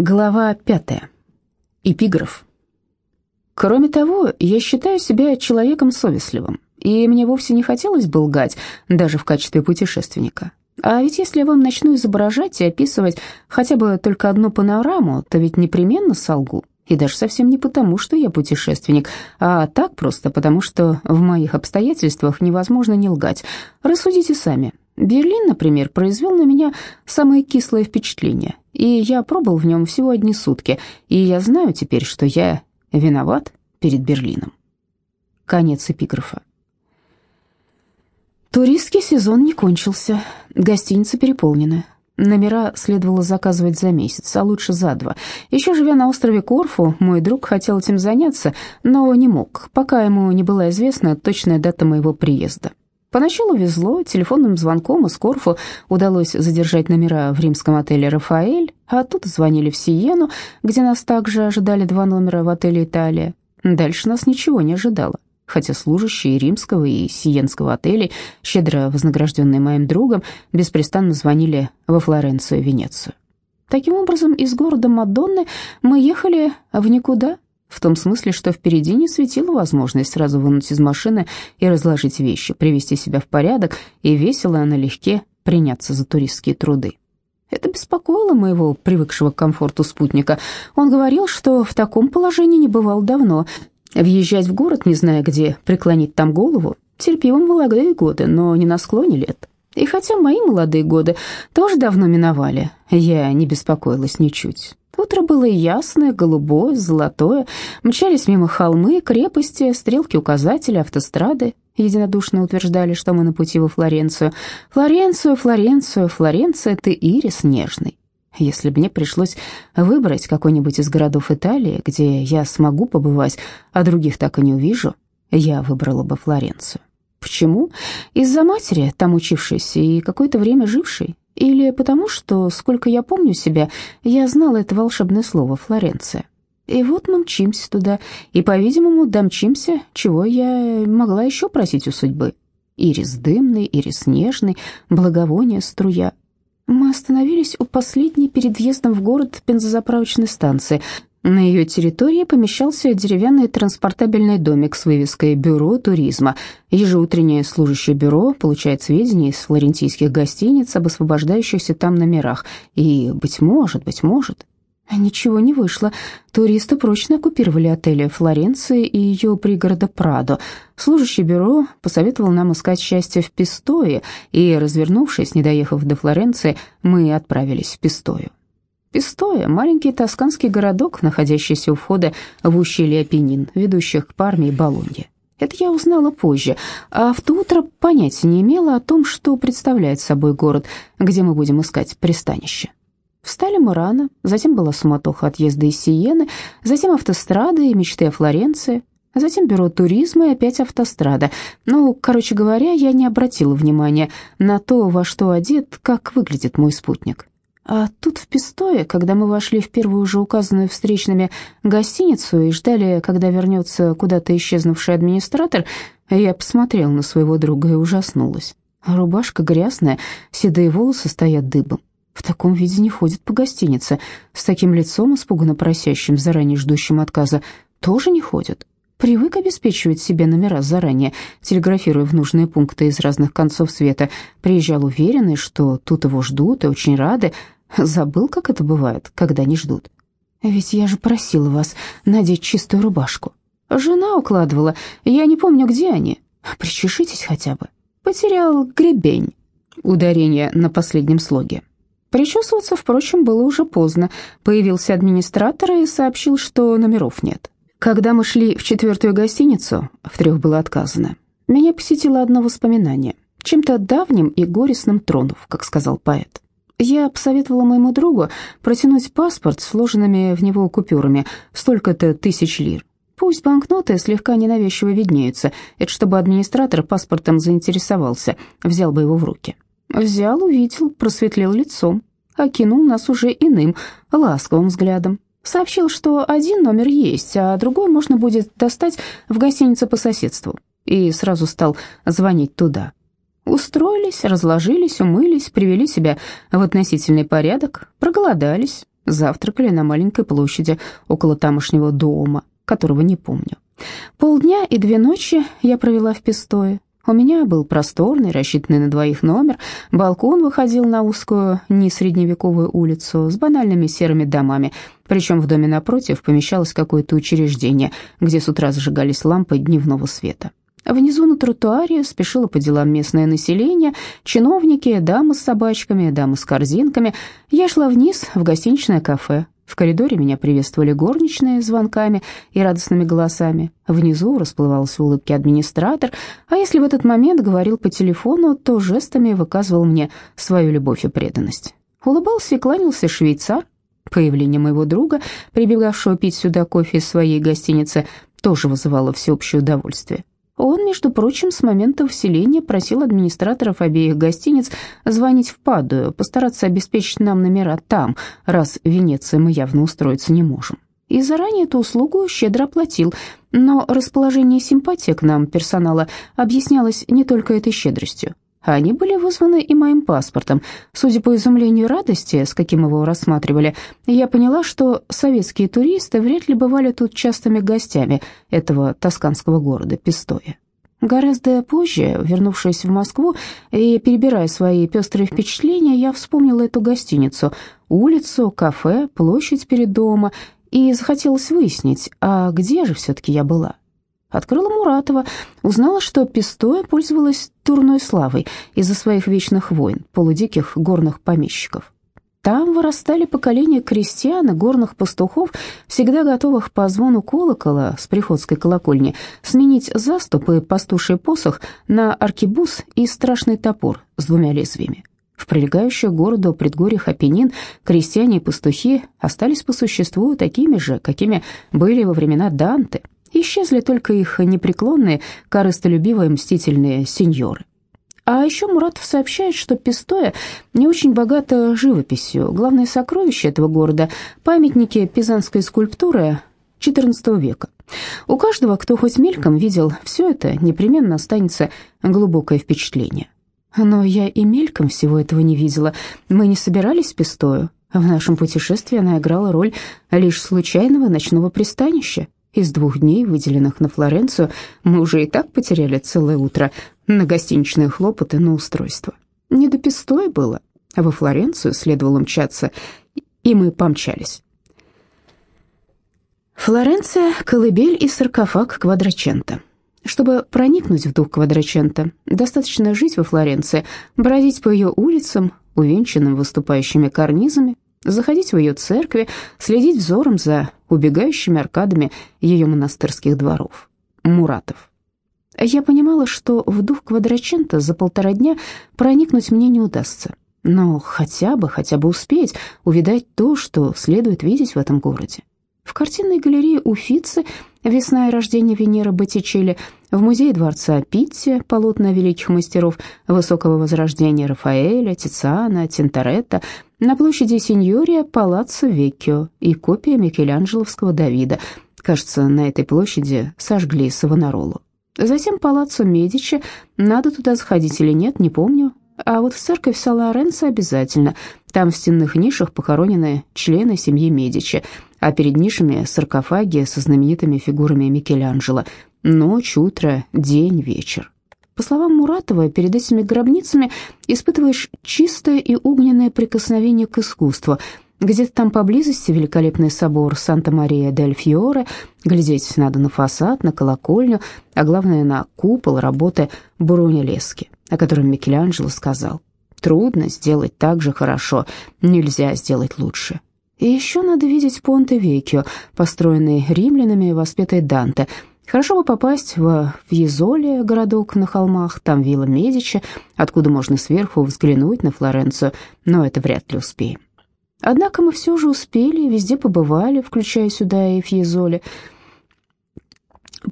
Глава пятая. Эпиграф. Кроме того, я считаю себя человеком совестливым, и мне вовсе не хотелось бы лгать, даже в качестве путешественника. А ведь если я вам начну изображать и описывать хотя бы только одну панораму, то ведь непременно солгу. И даже совсем не потому, что я путешественник, а так просто потому, что в моих обстоятельствах невозможно не лгать. Рассудите сами. Берлин, например, произвел на меня самое кислое впечатление, и я пробыл в нем всего одни сутки, и я знаю теперь, что я виноват перед Берлином. Конец эпиграфа. Туристский сезон не кончился, гостиницы переполнены. Номера следовало заказывать за месяц, а лучше за два. Еще живя на острове Корфу, мой друг хотел этим заняться, но не мог, пока ему не была известна точная дата моего приезда. Поначалу везло, телефонным звонком из Корфу удалось задержать номера в римском отеле «Рафаэль», а оттуда звонили в Сиену, где нас также ожидали два номера в отеле «Италия». Дальше нас ничего не ожидало, хотя служащие римского и сиенского отелей, щедро вознагражденные моим другом, беспрестанно звонили во Флоренцию и Венецию. Таким образом, из города Мадонны мы ехали в никуда, в том смысле, что впереди не светила возможность сразу вынуть из машины и разложить вещи, привести себя в порядок и весело, налегке приняться за туристские труды. Это беспокоило моего привыкшего к комфорту спутника. Он говорил, что в таком положении не бывал давно. Въезжать в город, не зная где преклонить там голову, терпимым молодые годы, но не на склоне лет. И хотя мои молодые годы тоже давно миновали, я не беспокоилась ничуть. Утро было ясное, голубое, золотое. Мчались мимо холмы, крепости, стрелки указателя, автострады. Единодушно утверждали, что мы на пути во Флоренцию. Флоренцию, Флоренцию, Флоренция, ты ирис нежный. Если бы мне пришлось выбрать какой-нибудь из городов Италии, где я смогу побывать, а других так и не увижу, я выбрала бы Флоренцию. Почему? Из-за матери, там учившейся и какое-то время жившей. Или потому, что, сколько я помню себя, я знала это волшебное слово «Флоренция». И вот мы мчимся туда, и, по-видимому, домчимся, чего я могла еще просить у судьбы. Ирис дымный, ирис нежный, благовоние струя. Мы остановились у последней перед въездом в город бензозаправочной станции. На ее территории помещался деревянный транспортабельный домик с вывеской «Бюро туризма». Ежеутреннее служащее бюро получает сведения из флорентийских гостиниц об освобождающихся там номерах. И, быть может, быть может... Ничего не вышло. Туристы прочно оккупировали отели Флоренции и ее пригорода Прадо. Служащий бюро посоветовал нам искать счастье в Пистое, и, развернувшись, не доехав до Флоренции, мы отправились в Пистою. Пистоя – маленький тосканский городок, находящийся у входа в ущелье Апеннин, ведущих к Парме и Болонье. Это я узнала позже, а в то утро понятия не имела о том, что представляет собой город, где мы будем искать пристанище. Встали мы рано, затем была суматоха отъезда из Сиены, затем автострады и мечты о Флоренции, затем бюро туризма и опять автострада. Ну, короче говоря, я не обратила внимания на то, во что одет, как выглядит мой спутник. А тут в Пистое, когда мы вошли в первую уже указанную встречными гостиницу и ждали, когда вернется куда-то исчезнувший администратор, я посмотрела на своего друга и ужаснулась. Рубашка грязная, седые волосы стоят дыбом. В таком виде не ходит по гостинице. С таким лицом, испуганно просящим, заранее ждущим отказа, тоже не ходят. Привык обеспечивать себе номера заранее, телеграфируя в нужные пункты из разных концов света. Приезжал уверенный, что тут его ждут и очень рады, Забыл, как это бывает, когда не ждут. Ведь я же просила вас надеть чистую рубашку. Жена укладывала, я не помню, где они. Причешитесь хотя бы. Потерял гребень. Ударение на последнем слоге. Причесываться, впрочем, было уже поздно. Появился администратор и сообщил, что номеров нет. Когда мы шли в четвертую гостиницу, в трех было отказано, меня посетило одно воспоминание, чем-то давним и горестным тронув, как сказал поэт. Я посоветовала моему другу протянуть паспорт с вложенными в него купюрами, столько-то тысяч лир. Пусть банкноты слегка ненавязчиво виднеются, это чтобы администратор паспортом заинтересовался, взял бы его в руки. Взял, увидел, просветлел лицом, окинул нас уже иным, ласковым взглядом. Сообщил, что один номер есть, а другой можно будет достать в гостинице по соседству. И сразу стал звонить туда. Устроились, разложились, умылись, привели себя в относительный порядок, проголодались. Завтракали на маленькой площади около тамошнего дома, которого не помню. Полдня и две ночи я провела в Пестое. У меня был просторный, рассчитанный на двоих номер, балкон выходил на узкую, не средневековую улицу с банальными серыми домами, причем в доме напротив помещалось какое-то учреждение, где с утра зажигались лампы дневного света. Внизу на тротуаре спешило по делам местное население, чиновники, дамы с собачками, дамы с корзинками. Я шла вниз в гостиничное кафе. В коридоре меня приветствовали горничные звонками и радостными голосами. Внизу расплывался в улыбке администратор, а если в этот момент говорил по телефону, то жестами выказывал мне свою любовь и преданность. Улыбался и кланялся швейцар. Появление моего друга, прибегавшего пить сюда кофе из своей гостиницы, тоже вызывало всеобщее удовольствие. Он, между прочим, с момента вселения просил администраторов обеих гостиниц звонить в Падую, постараться обеспечить нам номера там, раз в Венеции мы явно устроиться не можем. И заранее эту услугу щедро оплатил, но расположение и симпатия к нам персонала объяснялось не только этой щедростью. Они были вызваны и моим паспортом. Судя по изумлению и радости, с каким его рассматривали, я поняла, что советские туристы вряд ли бывали тут частыми гостями этого тосканского города Пистоя. Гораздо позже, вернувшись в Москву и перебирая свои пестрые впечатления, я вспомнила эту гостиницу, улицу, кафе, площадь перед домом, и захотелось выяснить, а где же все-таки я была. Открыла Муратова, узнала, что Пистоя пользовалась турной славой из-за своих вечных войн, полудиких горных помещиков. Там вырастали поколения крестьян и горных пастухов, всегда готовых по звону колокола с приходской колокольни сменить заступ и пастуший посох на аркебуз и страшный топор с двумя лезвиями. В прилегающих городу предгорьях Апеннин крестьяне и пастухи остались по существу такими же, какими были во времена Данте – Исчезли только их непреклонные, корыстолюбивые, мстительные сеньоры. А еще Муратов сообщает, что Пистоя не очень богата живописью. Главное сокровище этого города – памятники пизанской скульптуры XIV века. У каждого, кто хоть мельком видел все это, непременно останется глубокое впечатление. Но я и мельком всего этого не видела. Мы не собирались в Пистою. В нашем путешествии она играла роль лишь случайного ночного пристанища. Из двух дней, выделенных на Флоренцию, мы уже и так потеряли целое утро на гостиничные хлопоты на устройство. Не до пистой было, а во Флоренцию следовало мчаться, и мы помчались. Флоренция, колыбель и саркофаг Квадрачента. Чтобы проникнуть в дух Квадрачента, достаточно жить во Флоренции, бродить по ее улицам, увенчанным выступающими карнизами, заходить в ее церкви, следить взором за убегающими аркадами ее монастырских дворов. Муратов. Я понимала, что в дух Квадрачента за полтора дня проникнуть мне не удастся, но хотя бы, хотя бы успеть увидать то, что следует видеть в этом городе. В картинной галерее Уфицы «Весна и рождение Венеры Боттичелли», в музее дворца Питти полотна великих мастеров высокого возрождения Рафаэля, Тициана, Тинторетто, на площади Синьория Палаццо Веккио и копия Микеланджеловского Давида. Кажется, на этой площади сожгли Савонаролу. Затем Палаццо Медичи, надо туда сходить или нет, не помню, а вот в церковь Сан-Лоренцо обязательно. Там в стенных нишах похоронены члены семьи Медичи, а перед нишами саркофаги со знаменитыми фигурами Микеланджело. Ночь, утро, день, вечер. По словам Муратова, перед этими гробницами испытываешь чистое и огненное прикосновение к искусству. Где-то там поблизости великолепный собор Санта-Мария-дель-Фьоре, глядеть надо на фасад, на колокольню, а главное на купол работы Лески о котором Микеланджело сказал. Трудно сделать так же хорошо, нельзя сделать лучше. И еще надо видеть Понте-Веккио, построенный римлянами и воспетый Данте. Хорошо бы попасть в Вьезоле, городок на холмах, там вилла Медичи, откуда можно сверху взглянуть на Флоренцию, но это вряд ли успеем. Однако мы все же успели, везде побывали, включая сюда и Фьезоле.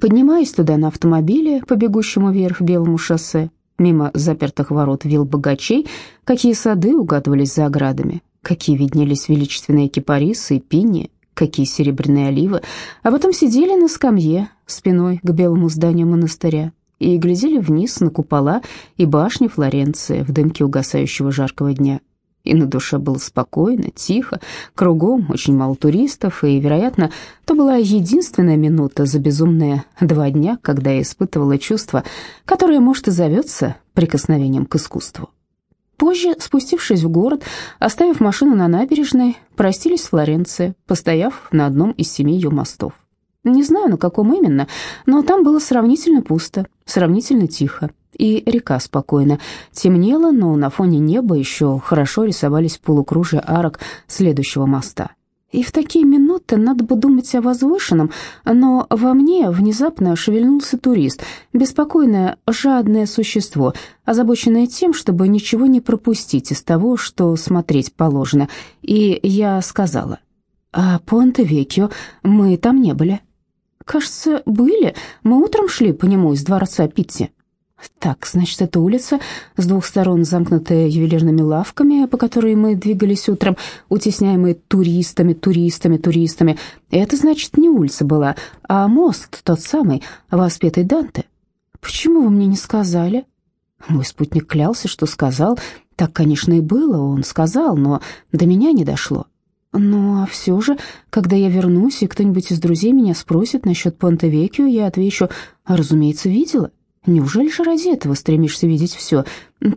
Поднимаясь туда на автомобиле по бегущему вверх белому шоссе, Мимо запертых ворот вил богачей, какие сады угадывались за оградами, какие виднелись величественные кипарисы и пиньи, какие серебряные оливы, а потом сидели на скамье спиной к белому зданию монастыря и глядели вниз на купола и башни Флоренции в дымке угасающего жаркого дня. и на душе было спокойно, тихо, кругом очень мало туристов, и, вероятно, то была единственная минута за безумные два дня, когда я испытывала чувство, которое, может, и зовется прикосновением к искусству. Позже, спустившись в город, оставив машину на набережной, простились с Флоренцией, постояв на одном из семи ее мостов. Не знаю, на каком именно, но там было сравнительно пусто, сравнительно тихо, и река спокойно. Темнело, но на фоне неба еще хорошо рисовались полукружия арок следующего моста. И в такие минуты надо бы думать о возвышенном, но во мне внезапно шевельнулся турист, беспокойное, жадное существо, озабоченное тем, чтобы ничего не пропустить из того, что смотреть положено. И я сказала, «А Понте-Векио, мы там не были». «Кажется, были. Мы утром шли по нему из дворца Питти». Так, значит, это улица, с двух сторон замкнутая ювелирными лавками, по которой мы двигались утром, утесняемые туристами, туристами, туристами. Это, значит, не улица была, а мост, тот самый, воспетый Данте. Почему вы мне не сказали? Мой спутник клялся, что сказал. Так, конечно, и было, он сказал, но до меня не дошло. Ну, а все же, когда я вернусь, и кто-нибудь из друзей меня спросит насчет Понте-Векио, я отвечу, разумеется, видела. Неужели же ради этого стремишься видеть все?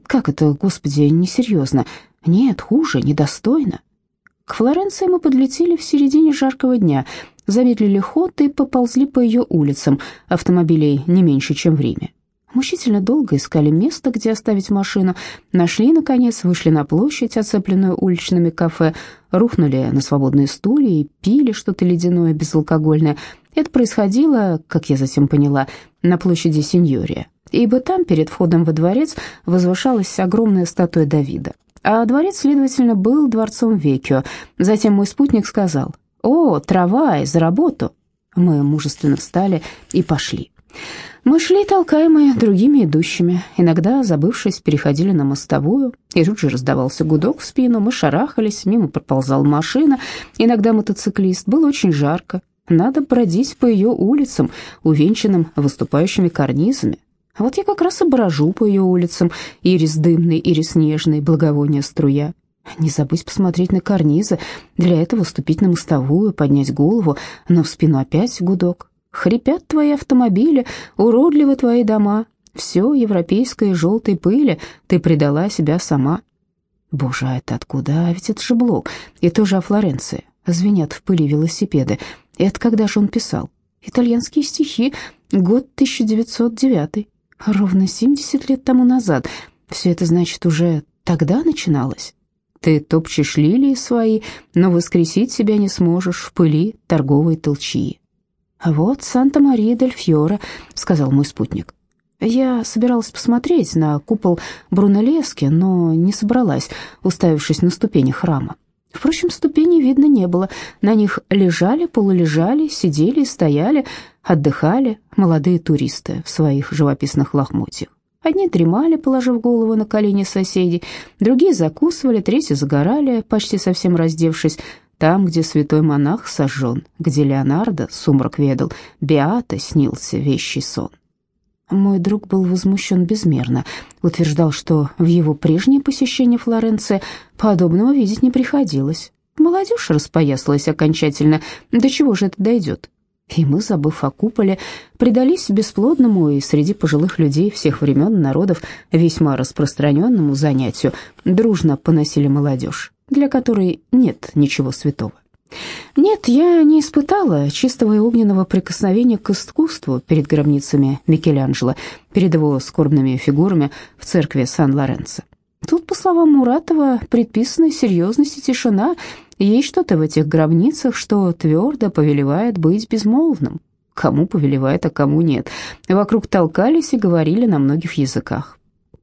Как это, господи, несерьезно? Нет, хуже, недостойно. К Флоренции мы подлетели в середине жаркого дня, замедлили ход и поползли по ее улицам, автомобилей не меньше, чем в Риме. Мучительно долго искали место, где оставить машину. Нашли, наконец, вышли на площадь, оцепленную уличными кафе, рухнули на свободные стулья и пили что-то ледяное, безалкогольное. Это происходило, как я затем поняла, на площади Синьория, ибо там, перед входом во дворец, возвышалась огромная статуя Давида. А дворец, следовательно, был дворцом Векио. Затем мой спутник сказал «О, трава, за работу!» Мы мужественно встали и пошли. Мы шли, толкаемые другими идущими, иногда, забывшись, переходили на мостовую, и тут же раздавался гудок в спину, мы шарахались, мимо проползала машина, иногда мотоциклист, было очень жарко, надо бродить по ее улицам, увенчанным выступающими карнизами. А вот я как раз и брожу по ее улицам, ирис дымный, ирис нежный, благовония струя. Не забудь посмотреть на карнизы, для этого ступить на мостовую, поднять голову, но в спину опять гудок. Хрипят твои автомобили, уродливы твои дома. Все европейское желтой пыли ты предала себя сама. Боже, а это откуда? А ведь это же блок. И тоже о Флоренции. Звенят в пыли велосипеды. Это когда же он писал? Итальянские стихи. Год 1909. Ровно 70 лет тому назад. Все это, значит, уже тогда начиналось? Ты топчешь лилии свои, но воскресить себя не сможешь в пыли торговой толчии. «Вот Санта-Мария-дель-Фьоре», — сказал мой спутник. Я собиралась посмотреть на купол Брунеллески, но не собралась, уставившись на ступени храма. Впрочем, ступеней видно не было. На них лежали, полулежали, сидели и стояли, отдыхали молодые туристы в своих живописных лохмотьях. Одни дремали, положив голову на колени соседей, другие закусывали, третьи загорали, почти совсем раздевшись, там, где святой монах сожжен, где Леонардо сумрак ведал, Беата снился вещий сон. Мой друг был возмущен безмерно, утверждал, что в его прежнее посещение Флоренции подобного видеть не приходилось. Молодежь распоясалась окончательно, до чего же это дойдет? И мы, забыв о куполе, предались бесплодному и среди пожилых людей всех времен и народов весьма распространенному занятию, дружно поносили молодежь для которой нет ничего святого. Нет, я не испытала чистого и огненного прикосновения к искусству перед гробницами Микеланджело, перед его скорбными фигурами в церкви Сан-Лоренцо. Тут, по словам Муратова, предписана серьезность и тишина. Есть что-то в этих гробницах, что твердо повелевает быть безмолвным. Кому повелевает, а кому нет. Вокруг толкались и говорили на многих языках.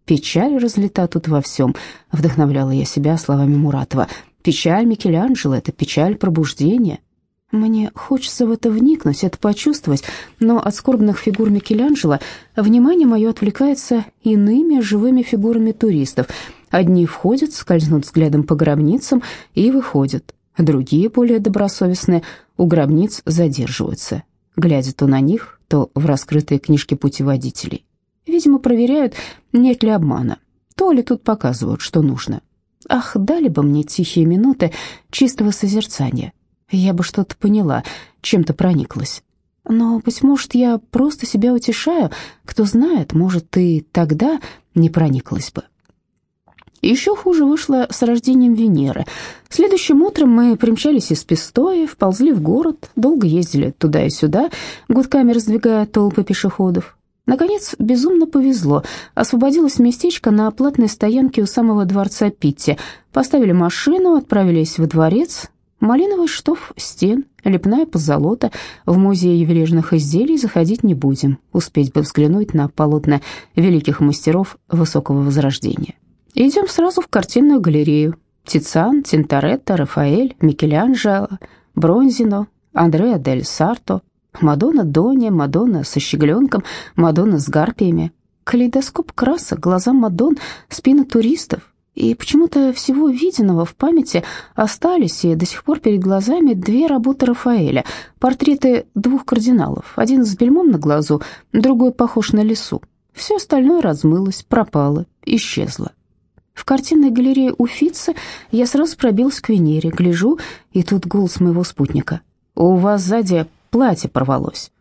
Печаль разлита тут во всем, вдохновляла я себя словами Муратова. Печаль Микеланджело — это печаль пробуждения. Мне хочется в это вникнуть, это почувствовать, но от скорбных фигур Микеланджело внимание мое отвлекается иными живыми фигурами туристов. Одни входят, скользнут взглядом по гробницам и выходят. Другие, более добросовестные, у гробниц задерживаются, глядя то на них, то в раскрытые книжки путеводителей. Видимо, проверяют, нет ли обмана. То ли тут показывают, что нужно. Ах, дали бы мне тихие минуты чистого созерцания. Я бы что-то поняла, чем-то прониклась. Но, быть может, я просто себя утешаю. Кто знает, может, и тогда не прониклась бы. Еще хуже вышло с рождением Венеры. Следующим утром мы примчались из Пистои, вползли в город, долго ездили туда и сюда, гудками раздвигая толпы пешеходов. Наконец, безумно повезло. Освободилось местечко на платной стоянке у самого дворца Питти. Поставили машину, отправились во дворец. Малиновый штоф стен, лепная позолота. В музей ювелирных изделий заходить не будем. Успеть бы взглянуть на полотна великих мастеров высокого возрождения. Идем сразу в картинную галерею. Тициан, Тинторетто, Рафаэль, Микеланджело, Бронзино, Андреа дель Сарто, Мадонна Доня, Мадонна со щегленком, Мадонна с гарпиями. Калейдоскоп красок, глаза Мадон, спины туристов. И почему-то всего виденного в памяти остались и до сих пор перед глазами две работы Рафаэля, портреты двух кардиналов, один с бельмом на глазу, другой похож на лису. Все остальное размылось, пропало, исчезло. В картинной галерее Уфицы я сразу пробилась к Венере, гляжу, и тут голос моего спутника. «У вас сзади платье порвалось».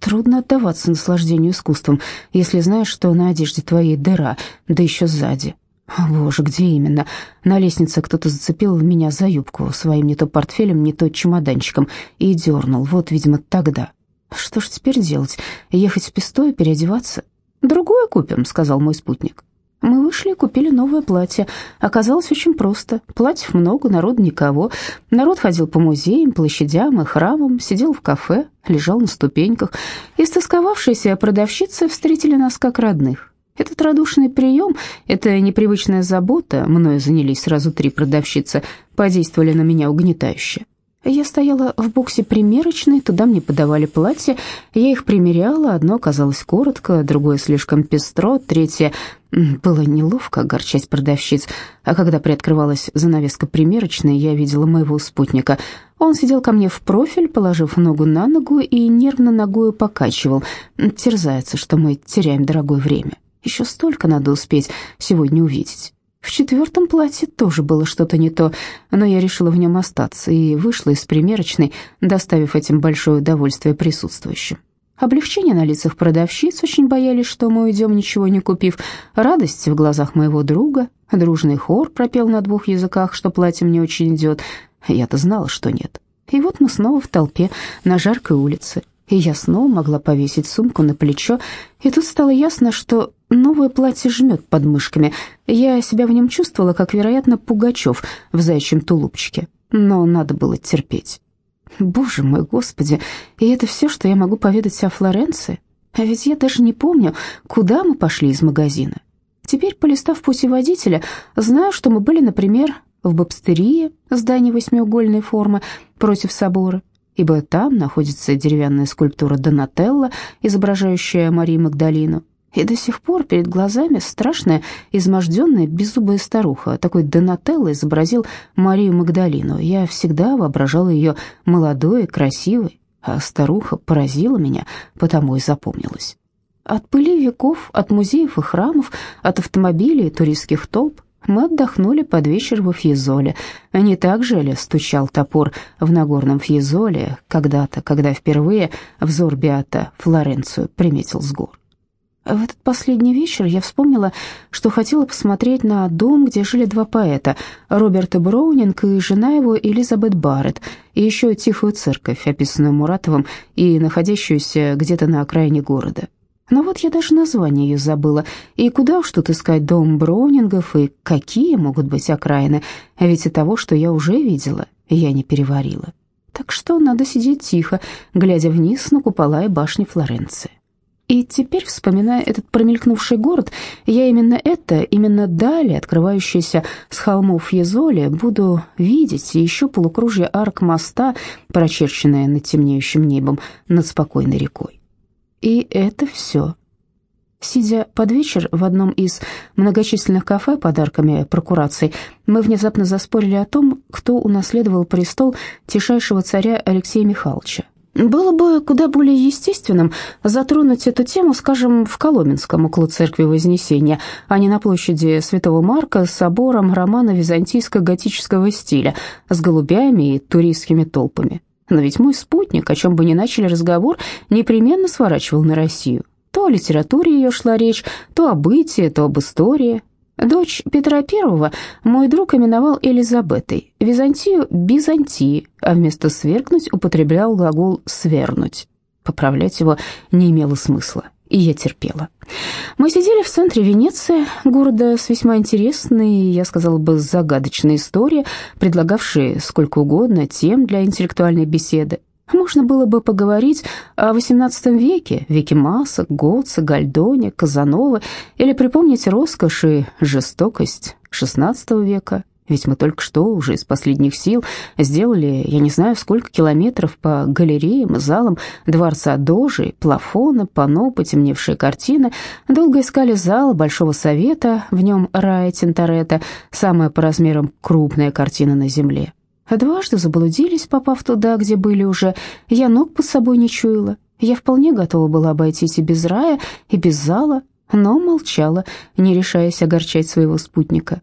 Трудно отдаваться наслаждению искусством, если знаешь, что на одежде твоей дыра, да еще сзади. О, боже, где именно? На лестнице кто-то зацепил меня за юбку своим не то портфелем, не то чемоданчиком и дернул. Вот, видимо, тогда. Что ж теперь делать? Ехать в Песто и переодеваться? Другое купим, сказал мой спутник. Мы вышли и купили новое платье. Оказалось очень просто. Платьев много, народ никого. Народ ходил по музеям, площадям и храмам, сидел в кафе, лежал на ступеньках. Истосковавшиеся продавщицы встретили нас как родных. Этот радушный прием, эта непривычная забота, мною занялись сразу три продавщицы, подействовали на меня угнетающе. Я стояла в боксе примерочной, туда мне подавали платья, я их примеряла, одно оказалось коротко, другое слишком пестро, третье... Было неловко огорчать продавщиц, а когда приоткрывалась занавеска примерочной, я видела моего спутника. Он сидел ко мне в профиль, положив ногу на ногу и нервно ногою покачивал. Терзается, что мы теряем дорогое время. Еще столько надо успеть сегодня увидеть. В четвертом платье тоже было что-то не то, но я решила в нем остаться и вышла из примерочной, доставив этим большое удовольствие присутствующим. Облегчение на лицах продавщиц, очень боялись, что мы уйдем, ничего не купив. Радость в глазах моего друга. Дружный хор пропел на двух языках, что платье мне очень идет. Я-то знала, что нет. И вот мы снова в толпе на жаркой улице и я снова могла повесить сумку на плечо, и тут стало ясно, что новое платье жмет под мышками. Я себя в нем чувствовала, как, вероятно, Пугачев в заячьем тулупчике, но надо было терпеть. Боже мой, Господи, и это все, что я могу поведать о Флоренции? А ведь я даже не помню, куда мы пошли из магазина. Теперь, полистав путеводителя, знаю, что мы были, например, в Бобстерии, здании восьмиугольной формы, против собора, ибо там находится деревянная скульптура Донателло, изображающая Марию Магдалину. И до сих пор перед глазами страшная, изможденная, беззубая старуха. Такой Донателло изобразил Марию Магдалину. Я всегда воображала ее молодой красивой, а старуха поразила меня, потому и запомнилась. От пыли веков, от музеев и храмов, от автомобилей и туристских толп мы отдохнули под вечер во Фьезоле. Не так же ли стучал топор в Нагорном Фьезоле когда-то, когда впервые взор Биата Флоренцию приметил с гор? В этот последний вечер я вспомнила, что хотела посмотреть на дом, где жили два поэта, Роберта Броунинг и жена его Элизабет Барретт, и еще тихую церковь, описанную Муратовым и находящуюся где-то на окраине города. Но вот я даже название ее забыла. И куда уж тут искать дом Броунингов, и какие могут быть окраины? А ведь и того, что я уже видела, я не переварила. Так что надо сидеть тихо, глядя вниз на купола и башни Флоренции. И теперь, вспоминая этот промелькнувший город, я именно это, именно далее, открывающееся с холмов Езоли, буду видеть, еще полукружие арк моста, прочерченное над темнеющим небом, над спокойной рекой. И это все. Сидя под вечер в одном из многочисленных кафе подарками прокурации, мы внезапно заспорили о том, кто унаследовал престол тишайшего царя Алексея Михайловича. Было бы куда более естественным затронуть эту тему, скажем, в Коломенском, около церкви Вознесения, а не на площади Святого Марка с собором романа византийско-готического стиля, с голубями и туристскими толпами. Но ведь мой спутник, о чем бы ни начали разговор, непременно сворачивал на Россию. То о литературе ее шла речь, то о бытии, то об истории. Дочь Петра I мой друг именовал Элизабетой, Византию – Бизантии, а вместо «свергнуть» употреблял глагол «свернуть». Поправлять его не имело смысла, и я терпела. Мы сидели в центре Венеции, города с весьма интересной, я сказала бы, загадочной историей, предлагавшей сколько угодно тем для интеллектуальной беседы. Можно было бы поговорить о XVIII веке, веке масок, Готца, Гальдоне, Казановы, или припомнить роскошь и жестокость XVI века, ведь мы только что уже из последних сил сделали, я не знаю, сколько километров по галереям и залам дворца Дожи, плафона, панно, потемневшие картины. Долго искали зал Большого Совета, в нем рая Тинторетто, самая по размерам крупная картина на земле. Дважды заблудились, попав туда, где были уже. Я ног под собой не чуяла. Я вполне готова была обойтись и без рая, и без зала, но молчала, не решаясь огорчать своего спутника.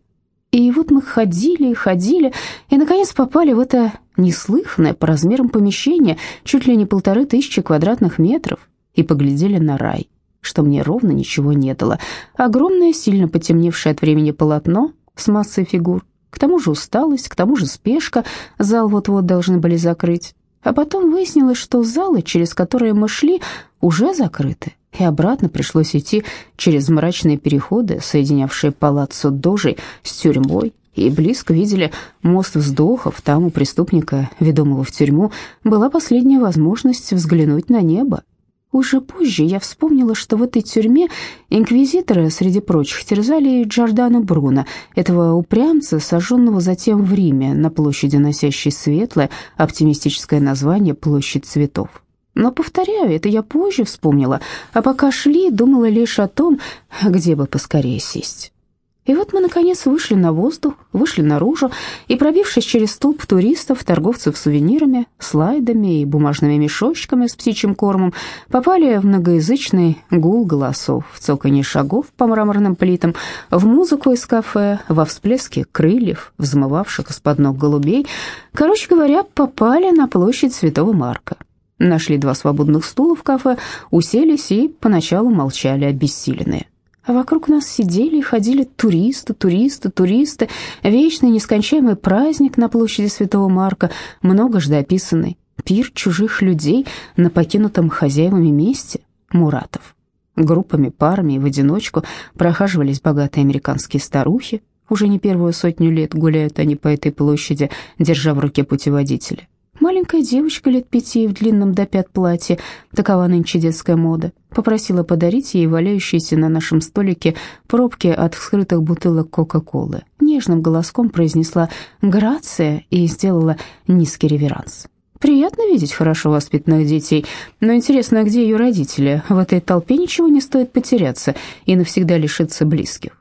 И вот мы ходили и ходили, и, наконец, попали в это неслыханное по размерам помещение, чуть ли не полторы тысячи квадратных метров, и поглядели на рай, что мне ровно ничего не дало. Огромное, сильно потемневшее от времени полотно с массой фигур, к тому же усталость, к тому же спешка, зал вот-вот должны были закрыть. А потом выяснилось, что залы, через которые мы шли, уже закрыты, и обратно пришлось идти через мрачные переходы, соединявшие палаццо Дожей с тюрьмой, и близко видели мост вздохов, там у преступника, ведомого в тюрьму, была последняя возможность взглянуть на небо. Уже позже я вспомнила, что в этой тюрьме инквизиторы, среди прочих, терзали Джордано Бруно, этого упрямца, сожженного затем в Риме, на площади, носящей светлое, оптимистическое название «Площадь цветов». Но, повторяю, это я позже вспомнила, а пока шли, думала лишь о том, где бы поскорее сесть. И вот мы, наконец, вышли на воздух, вышли наружу, и, пробившись через столб туристов, торговцев сувенирами, слайдами и бумажными мешочками с птичьим кормом, попали в многоязычный гул голосов, в цоканье шагов по мраморным плитам, в музыку из кафе, во всплески крыльев, взмывавших из-под ног голубей. Короче говоря, попали на площадь Святого Марка. Нашли два свободных стула в кафе, уселись и поначалу молчали обессиленные. А вокруг нас сидели и ходили туристы, туристы, туристы. Вечный нескончаемый праздник на площади Святого Марка, многожды описанный. Пир чужих людей на покинутом хозяевами месте Муратов. Группами, парами и в одиночку прохаживались богатые американские старухи. Уже не первую сотню лет гуляют они по этой площади, держа в руке путеводителя. Маленькая девочка лет пяти в длинном до пят платье, такова нынче детская мода, попросила подарить ей валяющиеся на нашем столике пробки от вскрытых бутылок Кока-Колы. Нежным голоском произнесла «Грация» и сделала низкий реверанс. Приятно видеть хорошо воспитанных детей, но интересно, а где ее родители? В этой толпе ничего не стоит потеряться и навсегда лишиться близких.